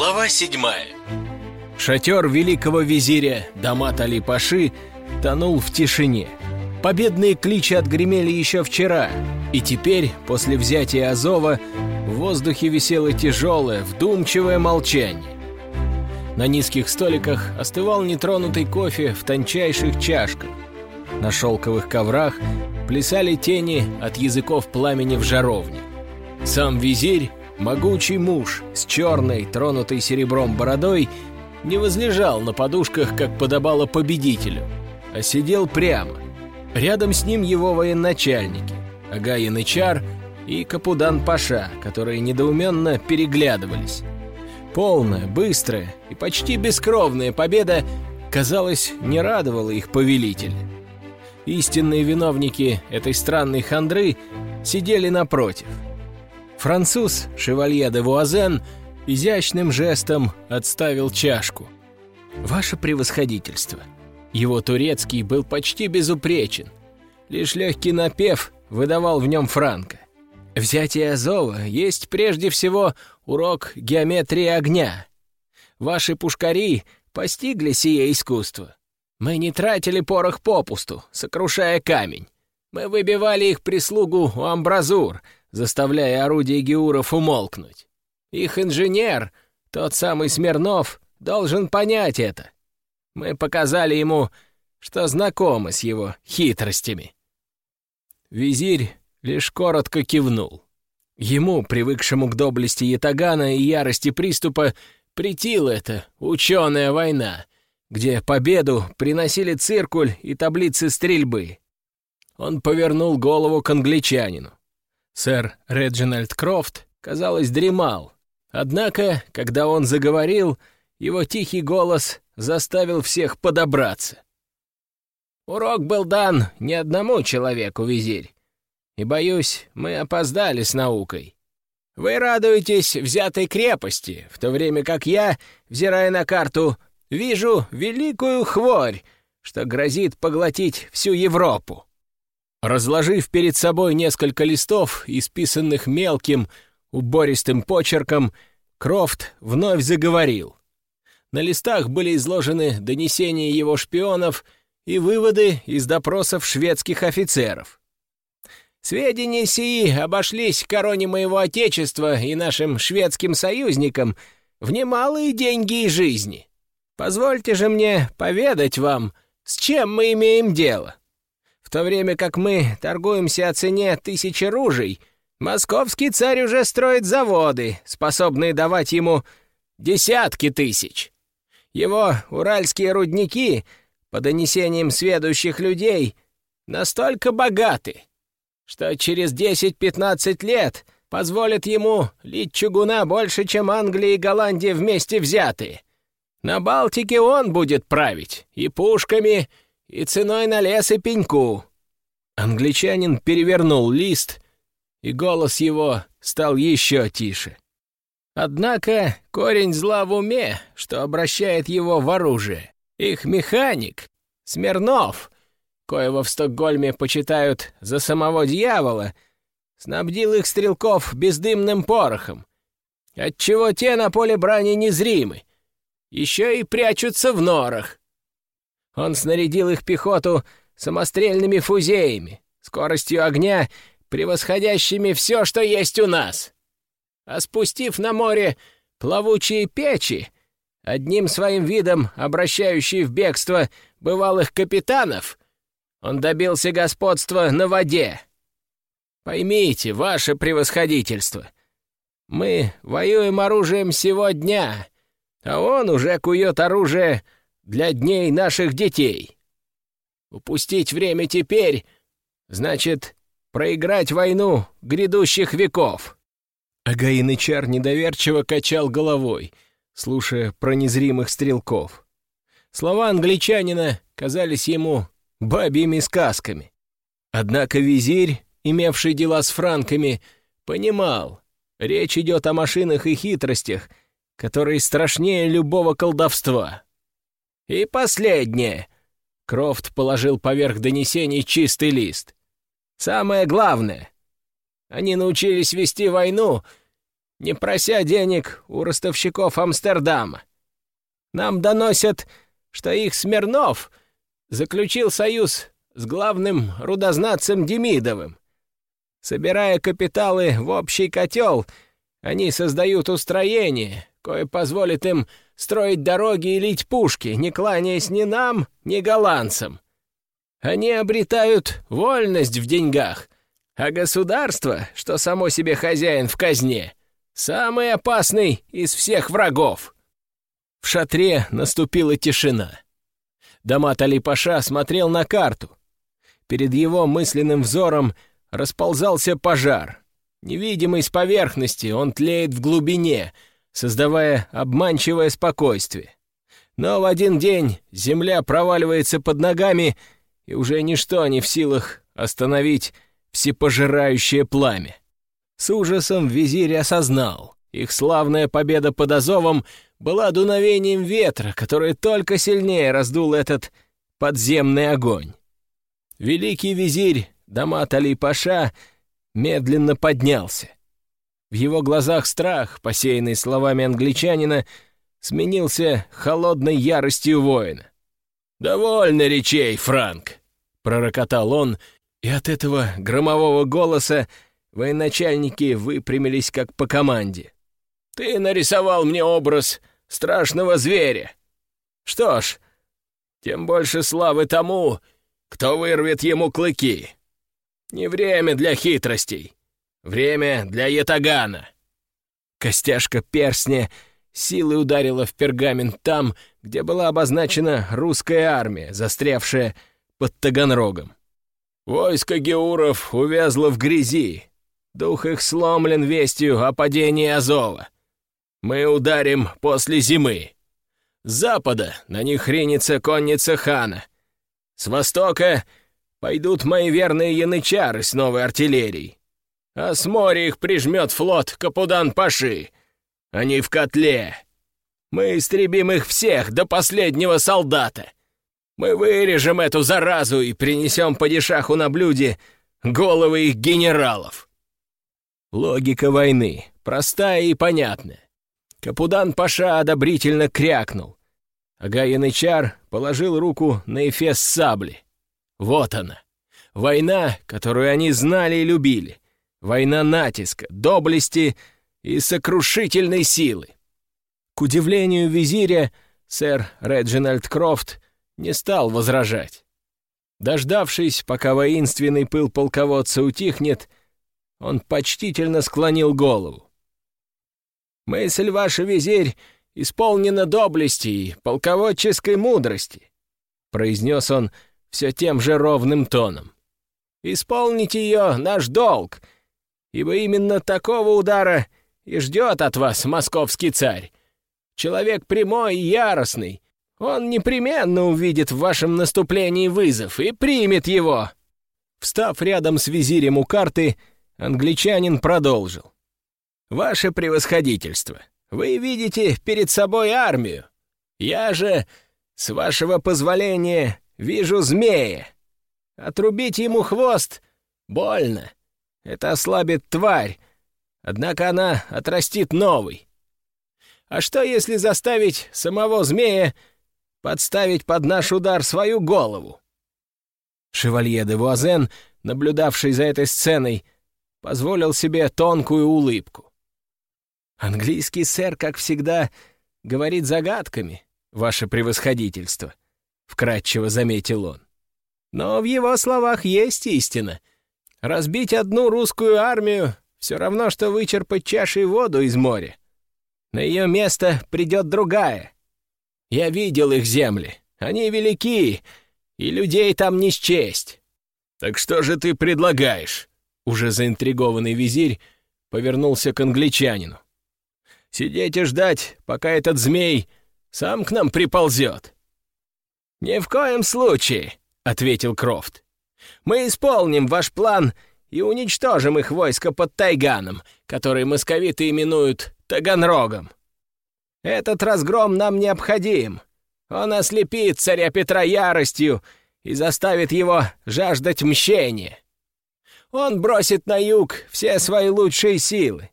Глава седьмая Шатер великого визиря Дамат Али-Паши тонул в тишине. Победные кличи отгремели еще вчера, и теперь, после взятия Азова, в воздухе висело тяжелое, вдумчивое молчание. На низких столиках остывал нетронутый кофе в тончайших чашках. На шелковых коврах плясали тени от языков пламени в жаровне. Сам визирь, могучий муж с черной, тронутой серебром бородой, не возлежал на подушках, как подобало победителю, а сидел прямо. Рядом с ним его военачальники, Ага Янычар и Капудан Паша, которые недоуменно переглядывались. Полная, быстрая и почти бескровная победа, казалось, не радовала их повелителя. Истинные виновники этой странной хандры сидели напротив. Француз, шевалье де Вуазен, изящным жестом отставил чашку. «Ваше превосходительство». Его турецкий был почти безупречен. Лишь легкий напев выдавал в нем Франко. Взятие Азова есть прежде всего урок геометрии огня. Ваши пушкари постигли сие искусство. Мы не тратили порох попусту, сокрушая камень. Мы выбивали их прислугу у амбразур, заставляя орудия геуров умолкнуть. Их инженер, тот самый Смирнов, должен понять это. Мы показали ему, что знакомы с его хитростями. Визирь лишь коротко кивнул. Ему, привыкшему к доблести ятагана и ярости приступа, притила эта ученая война, где победу приносили циркуль и таблицы стрельбы. Он повернул голову к англичанину. Сэр Реджинальд Крофт, казалось, дремал. Однако, когда он заговорил, его тихий голос заставил всех подобраться. Урок был дан не одному человеку, визирь. И, боюсь, мы опоздали с наукой. Вы радуетесь взятой крепости, в то время как я, взирая на карту, вижу великую хворь, что грозит поглотить всю Европу. Разложив перед собой несколько листов, исписанных мелким, убористым почерком, Крофт вновь заговорил. На листах были изложены донесения его шпионов и выводы из допросов шведских офицеров. Сведения сии обошлись короне моего отечества и нашим шведским союзникам в немалые деньги и жизни. Позвольте же мне поведать вам, с чем мы имеем дело. В то время как мы торгуемся о цене тысячи ружей, московский царь уже строит заводы, способные давать ему десятки тысяч. Его уральские рудники, по донесениям сведущих людей, настолько богаты — что через 10-15 лет позволит ему лить чугуна больше, чем Англия и Голландия вместе взятые. На Балтике он будет править и пушками, и ценой на лес и пеньку». Англичанин перевернул лист, и голос его стал еще тише. Однако корень зла в уме, что обращает его в оружие. Их механик, Смирнов, коего в Стокгольме почитают за самого дьявола, снабдил их стрелков бездымным порохом, отчего те на поле брани незримы, еще и прячутся в норах. Он снарядил их пехоту самострельными фузеями, скоростью огня, превосходящими все, что есть у нас. А спустив на море плавучие печи, одним своим видом обращающие в бегство бывалых капитанов, он добился господства на воде. Поймите, ваше превосходительство, мы воюем оружием сегодня, а он уже кует оружие для дней наших детей. Упустить время теперь значит проиграть войну грядущих веков». Агаин Ичар недоверчиво качал головой, слушая про незримых стрелков. Слова англичанина казались ему бабьими сказками. Однако визирь, имевший дела с франками, понимал, речь идет о машинах и хитростях, которые страшнее любого колдовства. И последнее. Крофт положил поверх донесений чистый лист. Самое главное. Они научились вести войну не прося денег у ростовщиков Амстердама. Нам доносят, что их Смирнов заключил союз с главным рудознатцем Демидовым. Собирая капиталы в общий котел, они создают устроение, кое позволит им строить дороги и лить пушки, не кланяясь ни нам, ни голландцам. Они обретают вольность в деньгах, а государство, что само себе хозяин в казне, самый опасный из всех врагов. В шатре наступила тишина. Дамат Али-Паша смотрел на карту. Перед его мысленным взором расползался пожар. Невидимый с поверхности, он тлеет в глубине, создавая обманчивое спокойствие. Но в один день земля проваливается под ногами, и уже ничто не в силах остановить всепожирающее пламя. С ужасом визирь осознал, их славная победа под Азовом была дуновением ветра, который только сильнее раздул этот подземный огонь. Великий визирь Дамат Али-Паша медленно поднялся. В его глазах страх, посеянный словами англичанина, сменился холодной яростью воина. «Довольно речей, Франк!» — пророкотал он, и от этого громового голоса военачальники выпрямились как по команде. «Ты нарисовал мне образ страшного зверя. Что ж, тем больше славы тому, кто вырвет ему клыки. Не время для хитростей, время для ятагана». Костяшка перстня силой ударила в пергамент там, где была обозначена русская армия, застрявшая под Таганрогом. Войско геуров увязло в грязи. Дух их сломлен вестью о падении Азова. Мы ударим после зимы. С запада на них ринется конница хана. С востока пойдут мои верные янычары с новой артиллерией. А с моря их прижмет флот Капудан-Паши. Они в котле. Мы истребим их всех до последнего солдата. Мы вырежем эту заразу и принесем падишаху на блюде головы их генералов. Логика войны, простая и понятная. Капудан Паша одобрительно крякнул. Ага Янычар положил руку на эфес сабли. Вот она. Война, которую они знали и любили. Война натиска, доблести и сокрушительной силы. К удивлению визиря, сэр Реджинальд Крофт не стал возражать. Дождавшись, пока воинственный пыл полководца утихнет, он почтительно склонил голову. «Мысль ваша, визирь, исполнена доблести и полководческой мудрости», произнес он все тем же ровным тоном. «Исполните ее наш долг, ибо именно такого удара и ждет от вас московский царь. Человек прямой и яростный, он непременно увидит в вашем наступлении вызов и примет его!» Встав рядом с визирем у карты, англичанин продолжил. «Ваше превосходительство, вы видите перед собой армию. Я же, с вашего позволения, вижу змея. Отрубить ему хвост больно. Это ослабит тварь, однако она отрастит новый. А что, если заставить самого змея подставить под наш удар свою голову. Шевалье де Вуазен, наблюдавший за этой сценой, позволил себе тонкую улыбку. «Английский сэр, как всегда, говорит загадками, ваше превосходительство», — вкратчиво заметил он. «Но в его словах есть истина. Разбить одну русскую армию — все равно, что вычерпать чашей воду из моря. На ее место придет другая, я видел их земли. Они велики, и людей там не счесть. Так что же ты предлагаешь? Уже заинтригованный визирь повернулся к англичанину. Сидеть и ждать, пока этот змей сам к нам приползет. «Ни в коем случае», — ответил Крофт. «Мы исполним ваш план и уничтожим их войско под Тайганом, который московиты именуют Таганрогом. Этот разгром нам необходим. Он ослепит царя Петра яростью и заставит его жаждать мщения. Он бросит на юг все свои лучшие силы.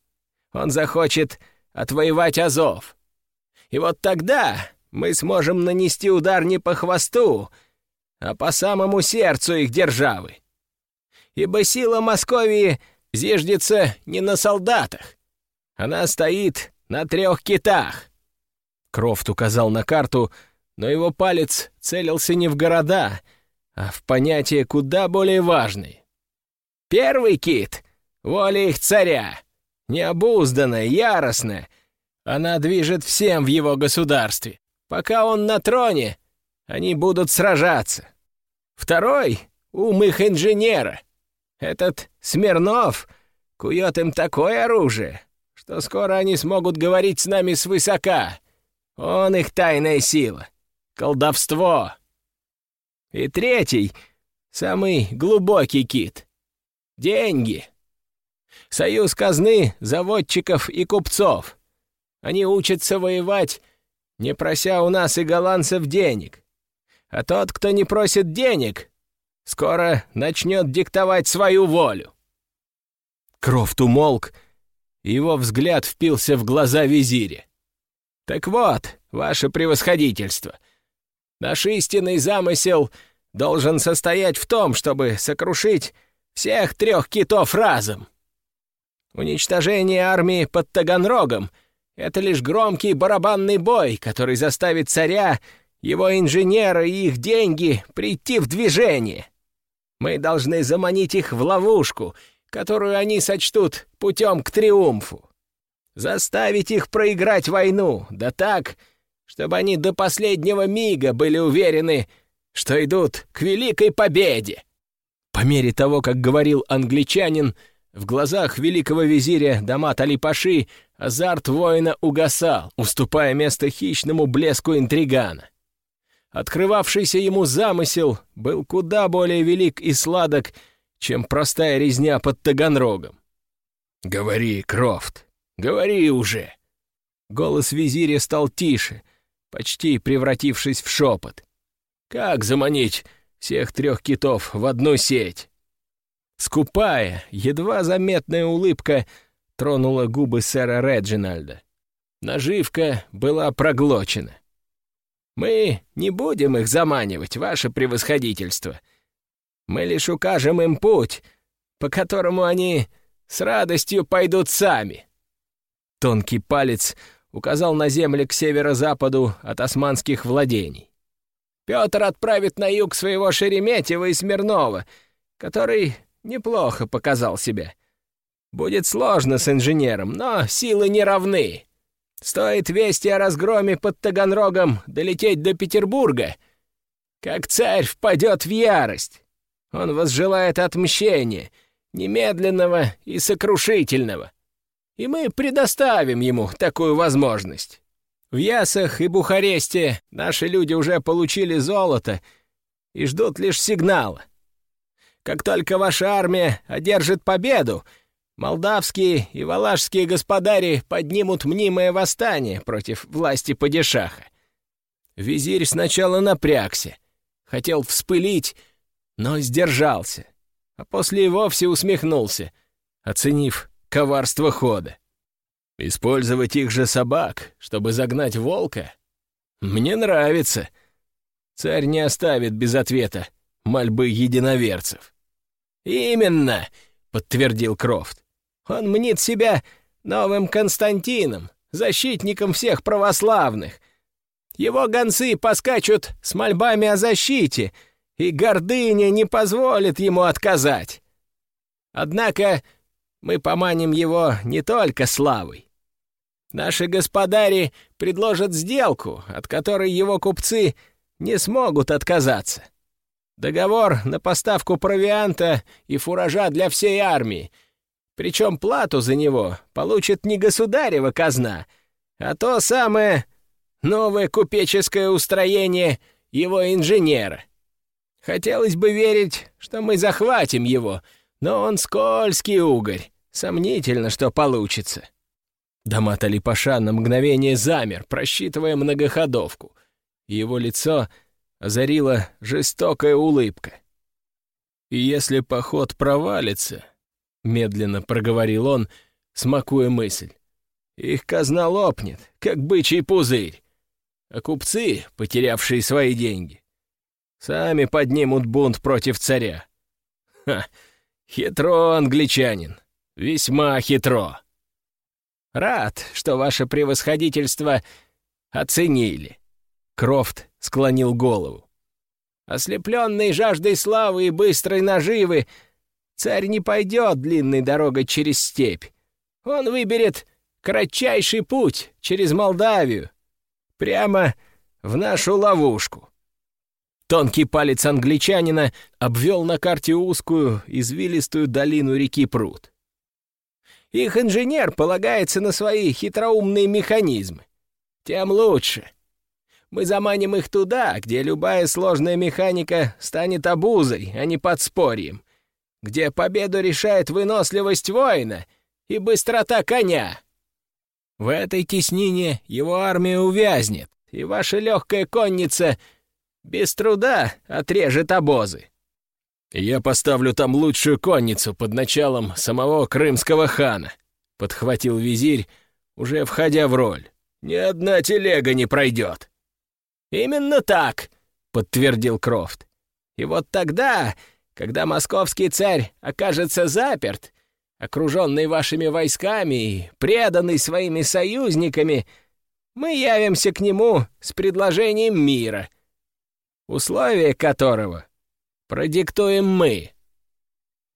Он захочет отвоевать Азов. И вот тогда мы сможем нанести удар не по хвосту, а по самому сердцу их державы. Ибо сила Московии зиждется не на солдатах. Она стоит на трех китах. Крофт указал на карту, но его палец целился не в города, а в понятие куда более важное. Первый кит — воля их царя, необузданная, яростная. Она движет всем в его государстве. Пока он на троне, они будут сражаться. Второй — ум их инженера. Этот Смирнов кует им такое оружие, что скоро они смогут говорить с нами свысока. Он их тайная сила, колдовство. И третий, самый глубокий кит — деньги. Союз казны, заводчиков и купцов. Они учатся воевать, не прося у нас и голландцев денег. А тот, кто не просит денег, скоро начнет диктовать свою волю. Крофт умолк, и его взгляд впился в глаза визиря. «Так вот, ваше превосходительство, наш истинный замысел должен состоять в том, чтобы сокрушить всех трех китов разом. Уничтожение армии под Таганрогом — это лишь громкий барабанный бой, который заставит царя, его инженера и их деньги прийти в движение. Мы должны заманить их в ловушку, которую они сочтут путем к триумфу. Заставить их проиграть войну, да так, чтобы они до последнего мига были уверены, что идут к великой победе. По мере того, как говорил англичанин, в глазах великого визиря Дамат Али-Паши азарт воина угасал, уступая место хищному блеску интригана. Открывавшийся ему замысел был куда более велик и сладок, чем простая резня под Таганрогом. «Говори, Крофт, говори уже!» Голос визиря стал тише, почти превратившись в шепот. «Как заманить всех трех китов в одну сеть?» Скупая, едва заметная улыбка тронула губы сэра Реджинальда. Наживка была проглочена. Мы не будем их заманивать, ваше превосходительство. Мы лишь укажем им путь, по которому они с радостью пойдут сами». Тонкий палец указал на земли к северо-западу от османских владений. Петр отправит на юг своего Шереметьева и Смирнова, который неплохо показал себя. Будет сложно с инженером, но силы не равны. Стоит вести о разгроме под Таганрогом долететь до Петербурга, как царь впадет в ярость. Он возжелает отмщения, немедленного и сокрушительного. И мы предоставим ему такую возможность. В Ясах и Бухаресте наши люди уже получили золото и ждут лишь сигнала. Как только ваша армия одержит победу, Молдавские и валашские господари поднимут мнимое восстание против власти падишаха. Визирь сначала напрягся, хотел вспылить, но сдержался, а после и вовсе усмехнулся, оценив коварство хода. Использовать их же собак, чтобы загнать волка? Мне нравится. Царь не оставит без ответа мольбы единоверцев. «Именно!» — подтвердил Крофт. Он мнит себя новым Константином, защитником всех православных. Его гонцы поскачут с мольбами о защите, и гордыня не позволит ему отказать. Однако мы поманим его не только славой. Наши господари предложат сделку, от которой его купцы не смогут отказаться. Договор на поставку провианта и фуража для всей армии — причем плату за него получит не государева казна, а то самое новое купеческое устроение его инженера. Хотелось бы верить, что мы захватим его, но он скользкий угорь. Сомнительно, что получится. Дамат Алипаша на мгновение замер, просчитывая многоходовку. Его лицо озарила жестокая улыбка. И если поход провалится, медленно проговорил он, смакуя мысль. их казна лопнет, как бычий пузырь. А купцы, потерявшие свои деньги, сами поднимут бунт против царя. Ха, хитро, англичанин, весьма хитро. Рад, что ваше превосходительство оценили. Крофт склонил голову. Ослепленный жаждой славы и быстрой наживы, царь не пойдет длинной дорогой через степь. Он выберет кратчайший путь через Молдавию, прямо в нашу ловушку. Тонкий палец англичанина обвел на карте узкую, извилистую долину реки Пруд. Их инженер полагается на свои хитроумные механизмы. Тем лучше. Мы заманим их туда, где любая сложная механика станет обузой, а не подспорьем, где победу решает выносливость воина и быстрота коня. В этой теснине его армия увязнет, и ваша легкая конница без труда отрежет обозы. «Я поставлю там лучшую конницу под началом самого крымского хана», — подхватил визирь, уже входя в роль. «Ни одна телега не пройдет». «Именно так», — подтвердил Крофт. «И вот тогда, когда московский царь окажется заперт, окруженный вашими войсками и преданный своими союзниками, мы явимся к нему с предложением мира, условия которого продиктуем мы».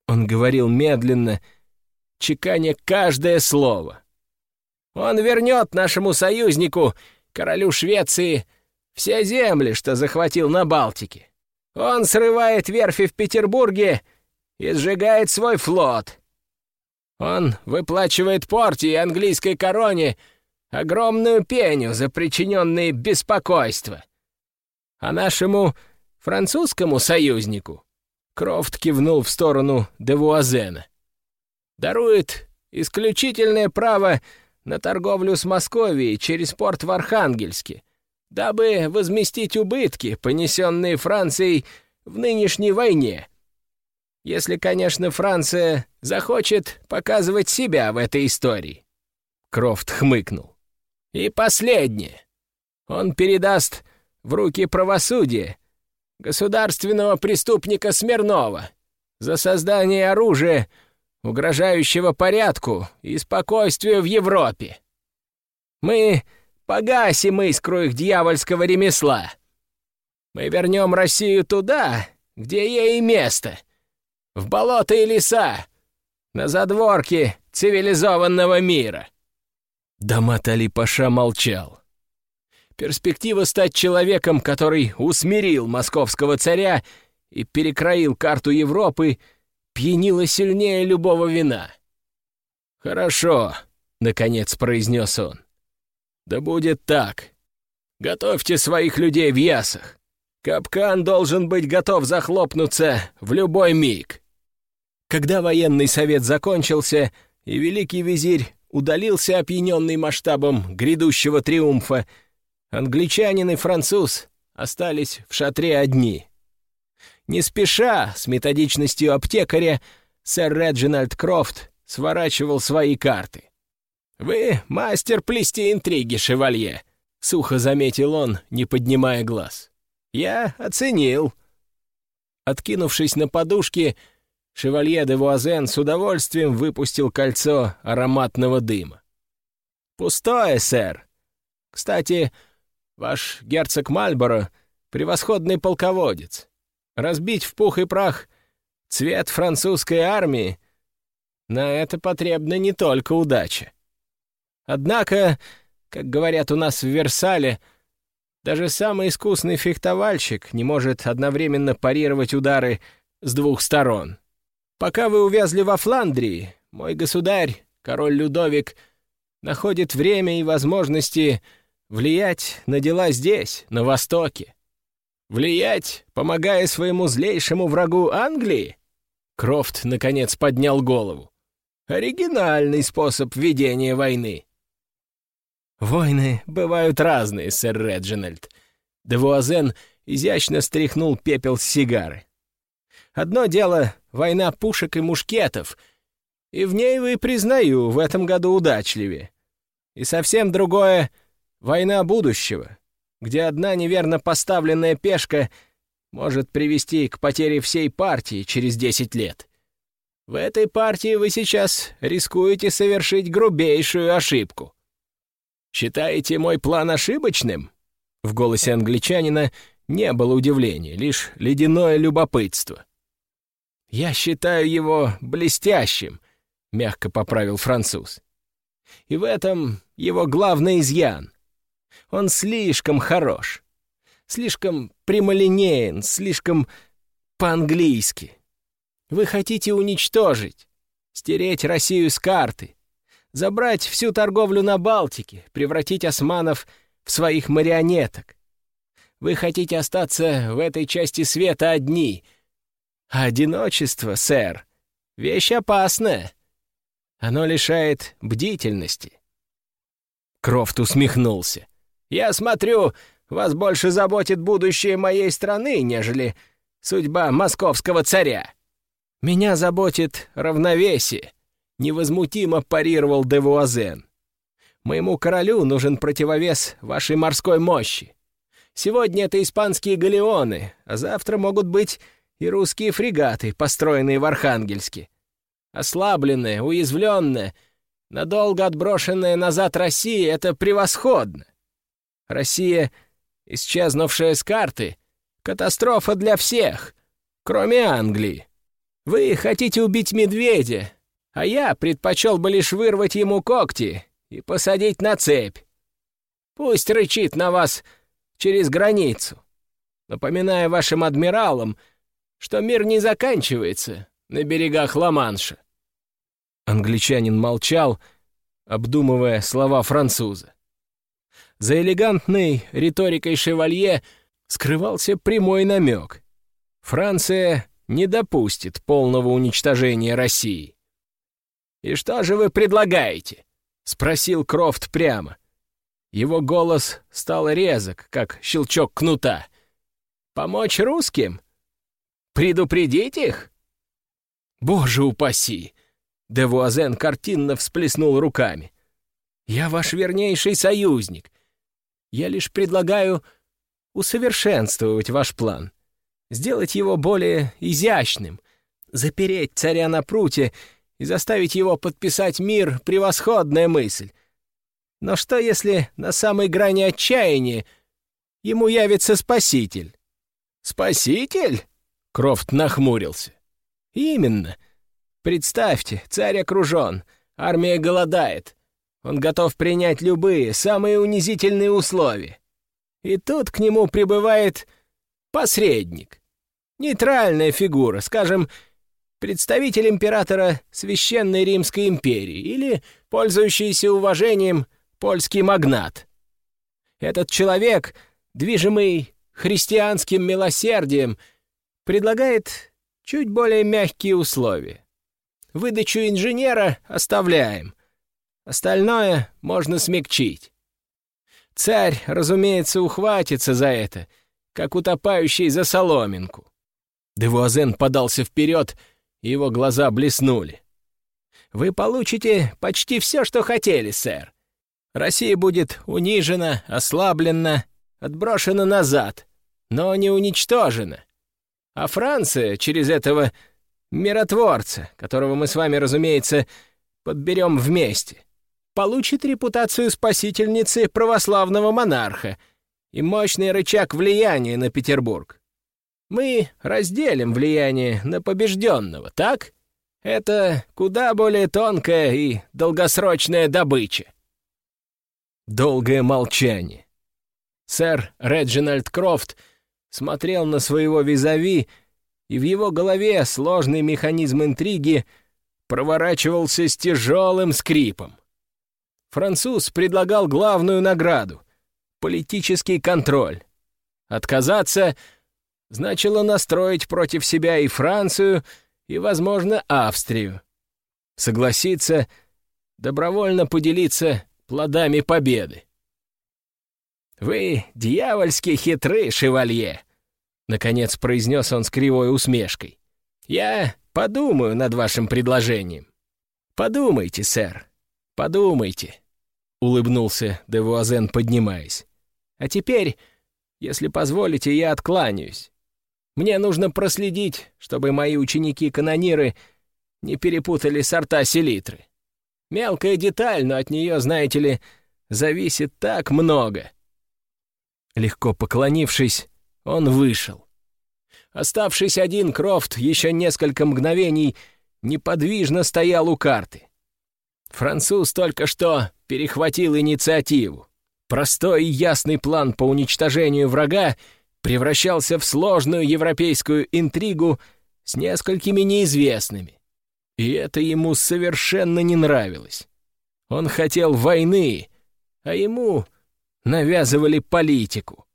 Он говорил медленно, чеканя каждое слово. «Он вернет нашему союзнику, королю Швеции, все земли, что захватил на Балтике. Он срывает верфи в Петербурге и сжигает свой флот. Он выплачивает порте английской короне огромную пеню за причиненные беспокойства. А нашему французскому союзнику Крофт кивнул в сторону Девуазена. Дарует исключительное право на торговлю с Московией через порт в Архангельске — дабы возместить убытки, понесенные Францией в нынешней войне. Если, конечно, Франция захочет показывать себя в этой истории. Крофт хмыкнул. И последнее. Он передаст в руки правосудия государственного преступника Смирнова за создание оружия, угрожающего порядку и спокойствию в Европе. Мы Погасим искру их дьявольского ремесла. Мы вернем Россию туда, где ей место. В болота и леса, на задворке цивилизованного мира. Дамат Али-Паша молчал. Перспектива стать человеком, который усмирил московского царя и перекроил карту Европы, пьянила сильнее любого вина. «Хорошо», — наконец произнес он. Да будет так. Готовьте своих людей в ясах. Капкан должен быть готов захлопнуться в любой миг. Когда военный совет закончился, и великий визирь удалился опьяненный масштабом грядущего триумфа, англичанин и француз остались в шатре одни. Не спеша, с методичностью аптекаря, сэр Реджинальд Крофт сворачивал свои карты. «Вы мастер плести интриги, шевалье», — сухо заметил он, не поднимая глаз. «Я оценил». Откинувшись на подушке, шевалье де Вуазен с удовольствием выпустил кольцо ароматного дыма. «Пустое, сэр. Кстати, ваш герцог Мальборо — превосходный полководец. Разбить в пух и прах цвет французской армии — на это потребна не только удача. Однако, как говорят у нас в Версале, даже самый искусный фехтовальщик не может одновременно парировать удары с двух сторон. Пока вы увязли во Фландрии, мой государь, король Людовик, находит время и возможности влиять на дела здесь, на Востоке. Влиять, помогая своему злейшему врагу Англии? Крофт, наконец, поднял голову. Оригинальный способ ведения войны. «Войны бывают разные, сэр Реджинальд». Девуазен изящно стряхнул пепел с сигары. «Одно дело — война пушек и мушкетов, и в ней, вы признаю, в этом году удачливее. И совсем другое — война будущего, где одна неверно поставленная пешка может привести к потере всей партии через 10 лет. В этой партии вы сейчас рискуете совершить грубейшую ошибку. Считаете мой план ошибочным? В голосе англичанина не было удивления, лишь ледяное любопытство. «Я считаю его блестящим», — мягко поправил француз. «И в этом его главный изъян. Он слишком хорош, слишком прямолинеен, слишком по-английски. Вы хотите уничтожить, стереть Россию с карты, забрать всю торговлю на Балтике, превратить османов в своих марионеток. Вы хотите остаться в этой части света одни. Одиночество, сэр, вещь опасная. Оно лишает бдительности. Крофт усмехнулся. «Я смотрю, вас больше заботит будущее моей страны, нежели судьба московского царя. Меня заботит равновесие», — невозмутимо парировал Девуазен. «Моему королю нужен противовес вашей морской мощи. Сегодня это испанские галеоны, а завтра могут быть и русские фрегаты, построенные в Архангельске. Ослабленная, уязвленная, надолго отброшенная назад Россия — это превосходно. Россия, исчезнувшая с карты, — катастрофа для всех, кроме Англии. Вы хотите убить медведя, а я предпочел бы лишь вырвать ему когти и посадить на цепь. Пусть рычит на вас через границу. Напоминаю вашим адмиралам, что мир не заканчивается на берегах Ла-Манша». Англичанин молчал, обдумывая слова француза. За элегантной риторикой шевалье скрывался прямой намек. Франция не допустит полного уничтожения России. «И что же вы предлагаете?» — спросил Крофт прямо. Его голос стал резок, как щелчок кнута. «Помочь русским? Предупредить их?» «Боже упаси!» Девуазен картинно всплеснул руками. «Я ваш вернейший союзник. Я лишь предлагаю усовершенствовать ваш план, сделать его более изящным, запереть царя на пруте и заставить его подписать мир — превосходная мысль. Но что, если на самой грани отчаяния ему явится спаситель? «Спаситель?» — Крофт нахмурился. «Именно. Представьте, царь окружен, армия голодает. Он готов принять любые, самые унизительные условия. И тут к нему прибывает посредник. Нейтральная фигура, скажем, представитель императора Священной Римской империи или пользующийся уважением польский магнат. Этот человек, движимый христианским милосердием, предлагает чуть более мягкие условия. Выдачу инженера оставляем. Остальное можно смягчить. Царь, разумеется, ухватится за это, как утопающий за соломинку. Девуазен подался вперед, его глаза блеснули. «Вы получите почти все, что хотели, сэр. Россия будет унижена, ослаблена, отброшена назад, но не уничтожена. А Франция через этого миротворца, которого мы с вами, разумеется, подберем вместе, получит репутацию спасительницы православного монарха и мощный рычаг влияния на Петербург. Мы разделим влияние на побежденного, так? Это куда более тонкая и долгосрочная добыча. Долгое молчание. Сэр Реджинальд Крофт смотрел на своего визави, и в его голове сложный механизм интриги проворачивался с тяжелым скрипом. Француз предлагал главную награду — политический контроль. Отказаться значило настроить против себя и Францию, и, возможно, Австрию. Согласиться — добровольно поделиться плодами победы. «Вы дьявольски хитры, шевалье!» — наконец произнес он с кривой усмешкой. «Я подумаю над вашим предложением. Подумайте, сэр, подумайте». — улыбнулся Девуазен, поднимаясь. «А теперь, если позволите, я откланяюсь. Мне нужно проследить, чтобы мои ученики-канониры не перепутали сорта селитры. Мелкая деталь, но от нее, знаете ли, зависит так много». Легко поклонившись, он вышел. Оставшись один, Крофт еще несколько мгновений неподвижно стоял у карты. Француз только что перехватил инициативу. Простой и ясный план по уничтожению врага превращался в сложную европейскую интригу с несколькими неизвестными. И это ему совершенно не нравилось. Он хотел войны, а ему навязывали политику.